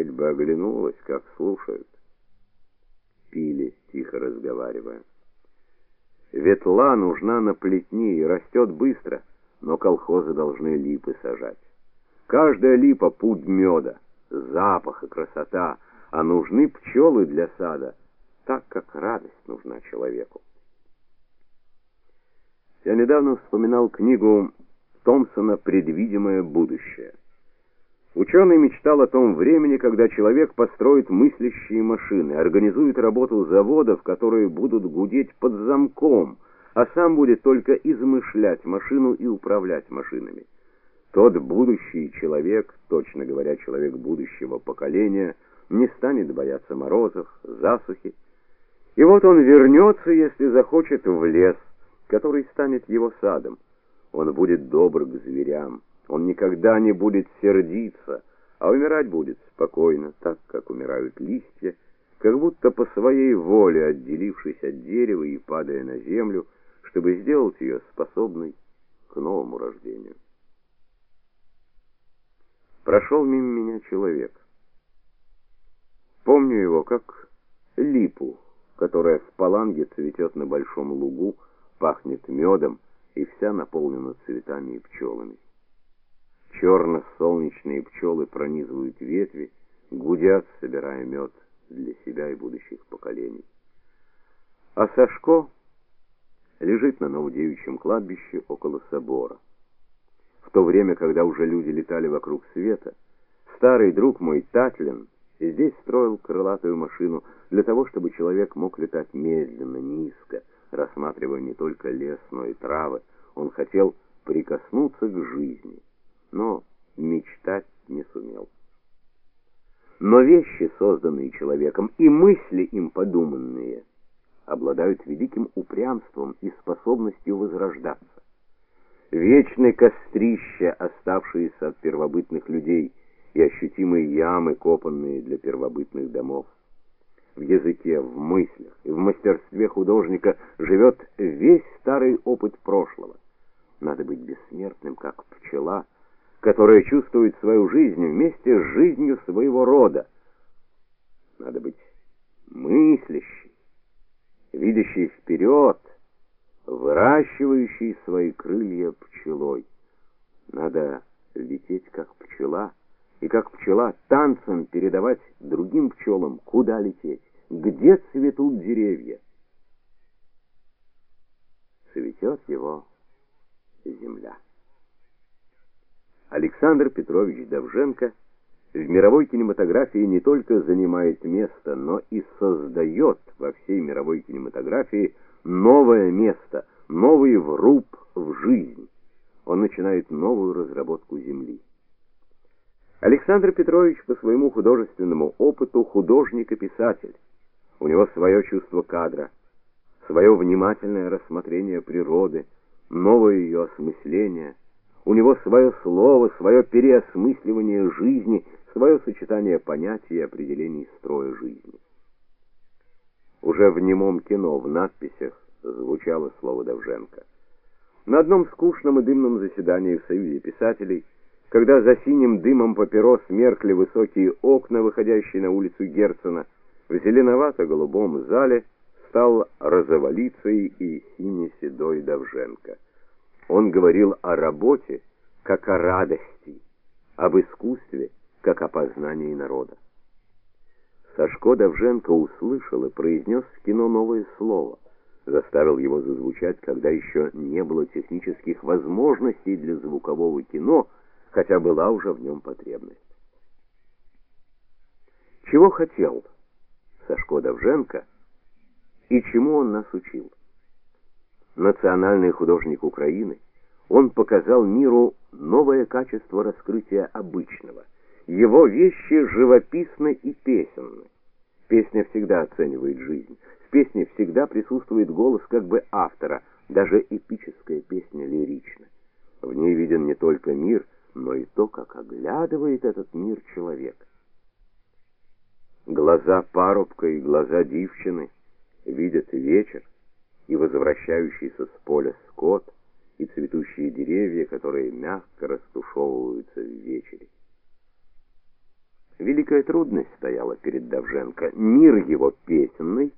хоть бы оглянулась, как слушают. Пили, тихо разговаривая. Ветла нужна на плетни и растет быстро, но колхозы должны липы сажать. Каждая липа путь меда, запах и красота, а нужны пчелы для сада, так как радость нужна человеку. Я недавно вспоминал книгу Томпсона «Предвидимое будущее». Ученый мечтал о том времени, когда человек построит мыслящие машины, организует работу заводов, которые будут гудеть под замком, а сам будет только измышлять машину и управлять машинами. Тот будущий человек, точно говоря, человек будущего поколения, не станет бояться морозов, засухи. И вот он вернется, если захочет, в лес, который станет его садом. Он будет добр к зверям. Он никогда не будет сердиться, а умирать будет спокойно, так как умирают листья, как будто по своей воле отделившись от дерева и падая на землю, чтобы сделать ее способной к новому рождению. Прошел мимо меня человек. Помню его как липу, которая в паланге цветет на большом лугу, пахнет медом и вся наполнена цветами и пчелами. Черно-солнечные пчелы пронизывают ветви, гудят, собирая мед для себя и будущих поколений. А Сашко лежит на Новодевичьем кладбище около собора. В то время, когда уже люди летали вокруг света, старый друг мой Татлин здесь строил крылатую машину для того, чтобы человек мог летать медленно, низко, рассматривая не только лес, но и травы. Он хотел прикоснуться к жизни но мечтать не сумел. Но вещи, созданные человеком, и мысли им подуманные, обладают великим упрямством и способностью возрождаться. Вечные кострища, оставшиеся от первобытных людей, и ощутимые ямы, копанные для первобытных домов. В языке, в мыслях и в мастерстве художника живет весь старый опыт прошлого. Надо быть бессмертным, как пчела, которая чувствует свою жизнь вместе с жизнью своего рода. Надо быть мыслящей, видящей вперед, выращивающей свои крылья пчелой. Надо лететь как пчела, и как пчела танцем передавать другим пчелам, куда лететь, где цветут деревья. Цветет его земля. Александр Петрович Давженко в мировой кинематографии не только занимает место, но и создает во всей мировой кинематографии новое место, новый вруб в жизнь. Он начинает новую разработку земли. Александр Петрович по своему художественному опыту художник и писатель. У него свое чувство кадра, свое внимательное рассмотрение природы, новое ее осмысление – у него свое слово, свое переосмысливание жизни, свое сочетание понятий и определений строя жизни. Уже в немом кино в надписях звучало слово Довженко. На одном скучном и дымном заседании в Союзе писателей, когда за синим дымом папирос меркли высокие окна, выходящие на улицу Герцена, в зеленовато-голубом зале стал розоволицей и сине-седой Довженко. Он говорил о работе как о радости, об искусстве как о познании народа. Сашко Давженко услышал и произнес в кино новое слово, заставил его зазвучать, когда еще не было технических возможностей для звукового кино, хотя была уже в нем потребность. Чего хотел Сашко Давженко и чему он нас учил? Национальный художник Украины, он показал миру новое качество раскрытия обычного. Его вещи живописны и песенны. Песня всегда оценивает жизнь. В песне всегда присутствует голос как бы автора, даже эпическая песня лирична. В ней виден не только мир, но и то, как оглядывает этот мир человек. Глаза парубка и глаза девчины видят вечер, и возвращающийся с поля скот, и цветущие деревья, которые мягко растушевываются в вечере. Великая трудность стояла перед Давженко. Мир его песенный